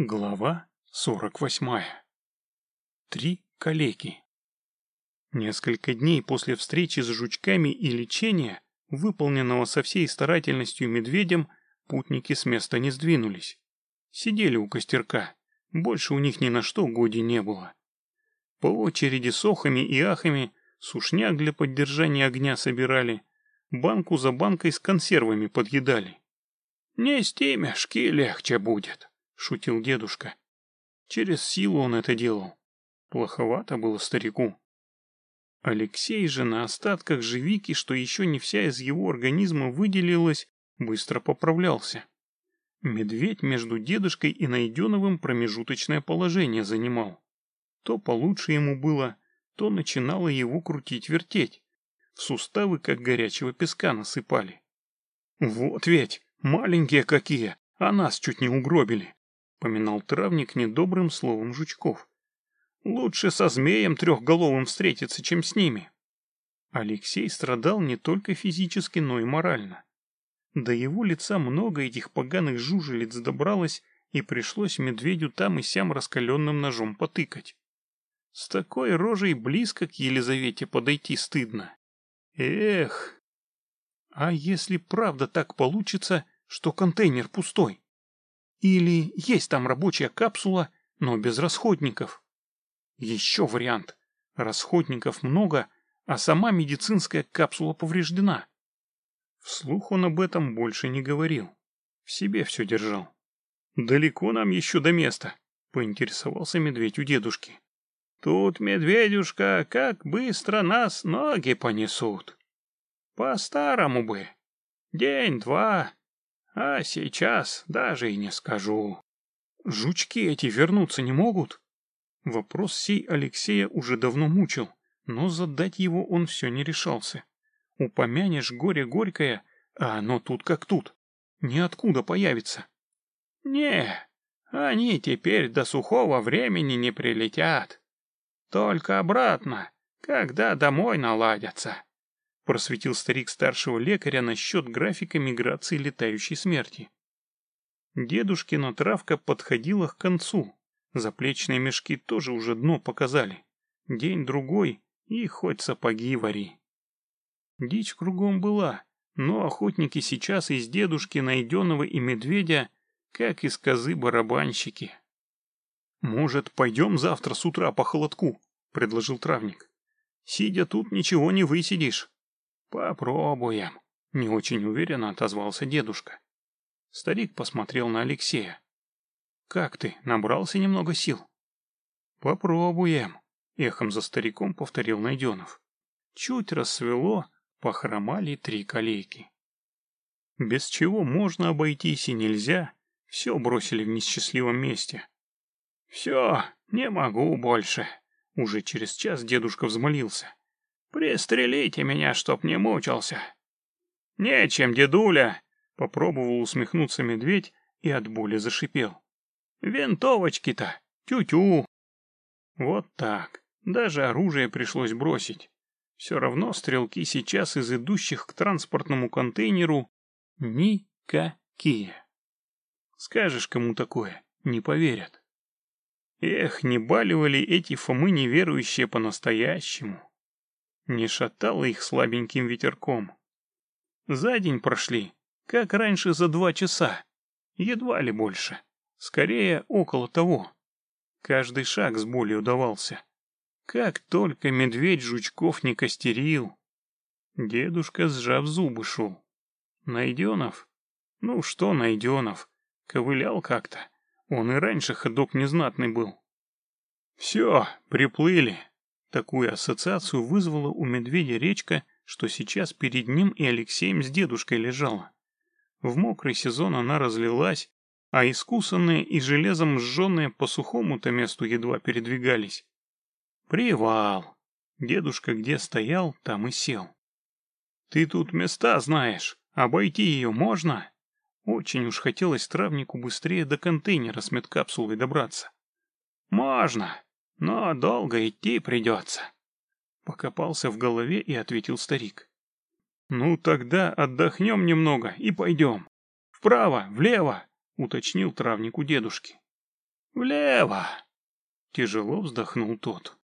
Глава сорок восьмая. Три калеки. Несколько дней после встречи с жучками и лечения, выполненного со всей старательностью медведем, путники с места не сдвинулись. Сидели у костерка, больше у них ни на что годи не было. По очереди с охами и ахами сушняк для поддержания огня собирали, банку за банкой с консервами подъедали. «Не с мешки легче будет», — шутил дедушка. Через силу он это делал. Плоховато было старику. Алексей же на остатках живики, что еще не вся из его организма выделилась, быстро поправлялся. Медведь между дедушкой и Найденовым промежуточное положение занимал. То получше ему было, то начинало его крутить-вертеть. В суставы, как горячего песка, насыпали. «Вот ведь, маленькие какие, а нас чуть не угробили!» Поминал травник недобрым словом жучков. Лучше со змеем трехголовым встретиться, чем с ними. Алексей страдал не только физически, но и морально. До его лица много этих поганых жужелиц добралось, и пришлось медведю там и сям раскаленным ножом потыкать. С такой рожей близко к Елизавете подойти стыдно. Эх! А если правда так получится, что контейнер пустой? Или есть там рабочая капсула, но без расходников. Еще вариант. Расходников много, а сама медицинская капсула повреждена. Вслух он об этом больше не говорил. В себе все держал. «Далеко нам еще до места», — поинтересовался медведь у дедушки. «Тут, медведюшка, как быстро нас ноги понесут. По-старому бы. День-два, а сейчас даже и не скажу. Жучки эти вернуться не могут? Вопрос сей Алексея уже давно мучил, но задать его он все не решался. Упомянешь горе горькое, а оно тут как тут. Ниоткуда появится. Не, они теперь до сухого времени не прилетят. Только обратно, когда домой наладятся просветил старик старшего лекаря насчет графика миграции летающей смерти. Дедушкина травка подходила к концу. Заплечные мешки тоже уже дно показали. День-другой, и хоть сапоги вари. Дичь кругом была, но охотники сейчас из дедушки найденного и медведя, как из козы барабанщики. «Может, пойдем завтра с утра по холодку?» — предложил травник. «Сидя тут, ничего не высидишь». «Попробуем», — не очень уверенно отозвался дедушка. Старик посмотрел на Алексея. «Как ты, набрался немного сил?» «Попробуем», — эхом за стариком повторил Найденов. Чуть рассвело, похромали три калейки. Без чего можно обойтись и нельзя, все бросили в несчастливом месте. «Все, не могу больше», — уже через час дедушка взмолился. Пристрелите меня, чтоб не мучился. Нечем, дедуля, попробовал усмехнуться медведь и от боли зашипел. Винтовочки-то, тю-тю. Вот так, даже оружие пришлось бросить. Все равно стрелки сейчас из идущих к транспортному контейнеру никакие. Скажешь кому такое, не поверят. Эх, не баливали эти Фомы неверующие по-настоящему не шатало их слабеньким ветерком. За день прошли, как раньше за два часа, едва ли больше, скорее около того. Каждый шаг с болью давался. Как только медведь жучков не костерил. Дедушка, сжав зубы, шел. Найденов? Ну что Найденов? Ковылял как-то. Он и раньше ходок незнатный был. Все, приплыли. Такую ассоциацию вызвала у медведя речка, что сейчас перед ним и Алексеем с дедушкой лежала. В мокрый сезон она разлилась, а искусанные и железом сжженные по сухому-то месту едва передвигались. Привал. Дедушка где стоял, там и сел. Ты тут места знаешь, обойти ее можно? Очень уж хотелось травнику быстрее до контейнера с медкапсулой добраться. Можно, но долго идти придется. Покопался в голове и ответил старик. Ну тогда отдохнем немного и пойдем. Вправо, влево, уточнил травник у дедушки. Влево. Тяжело вздохнул тот.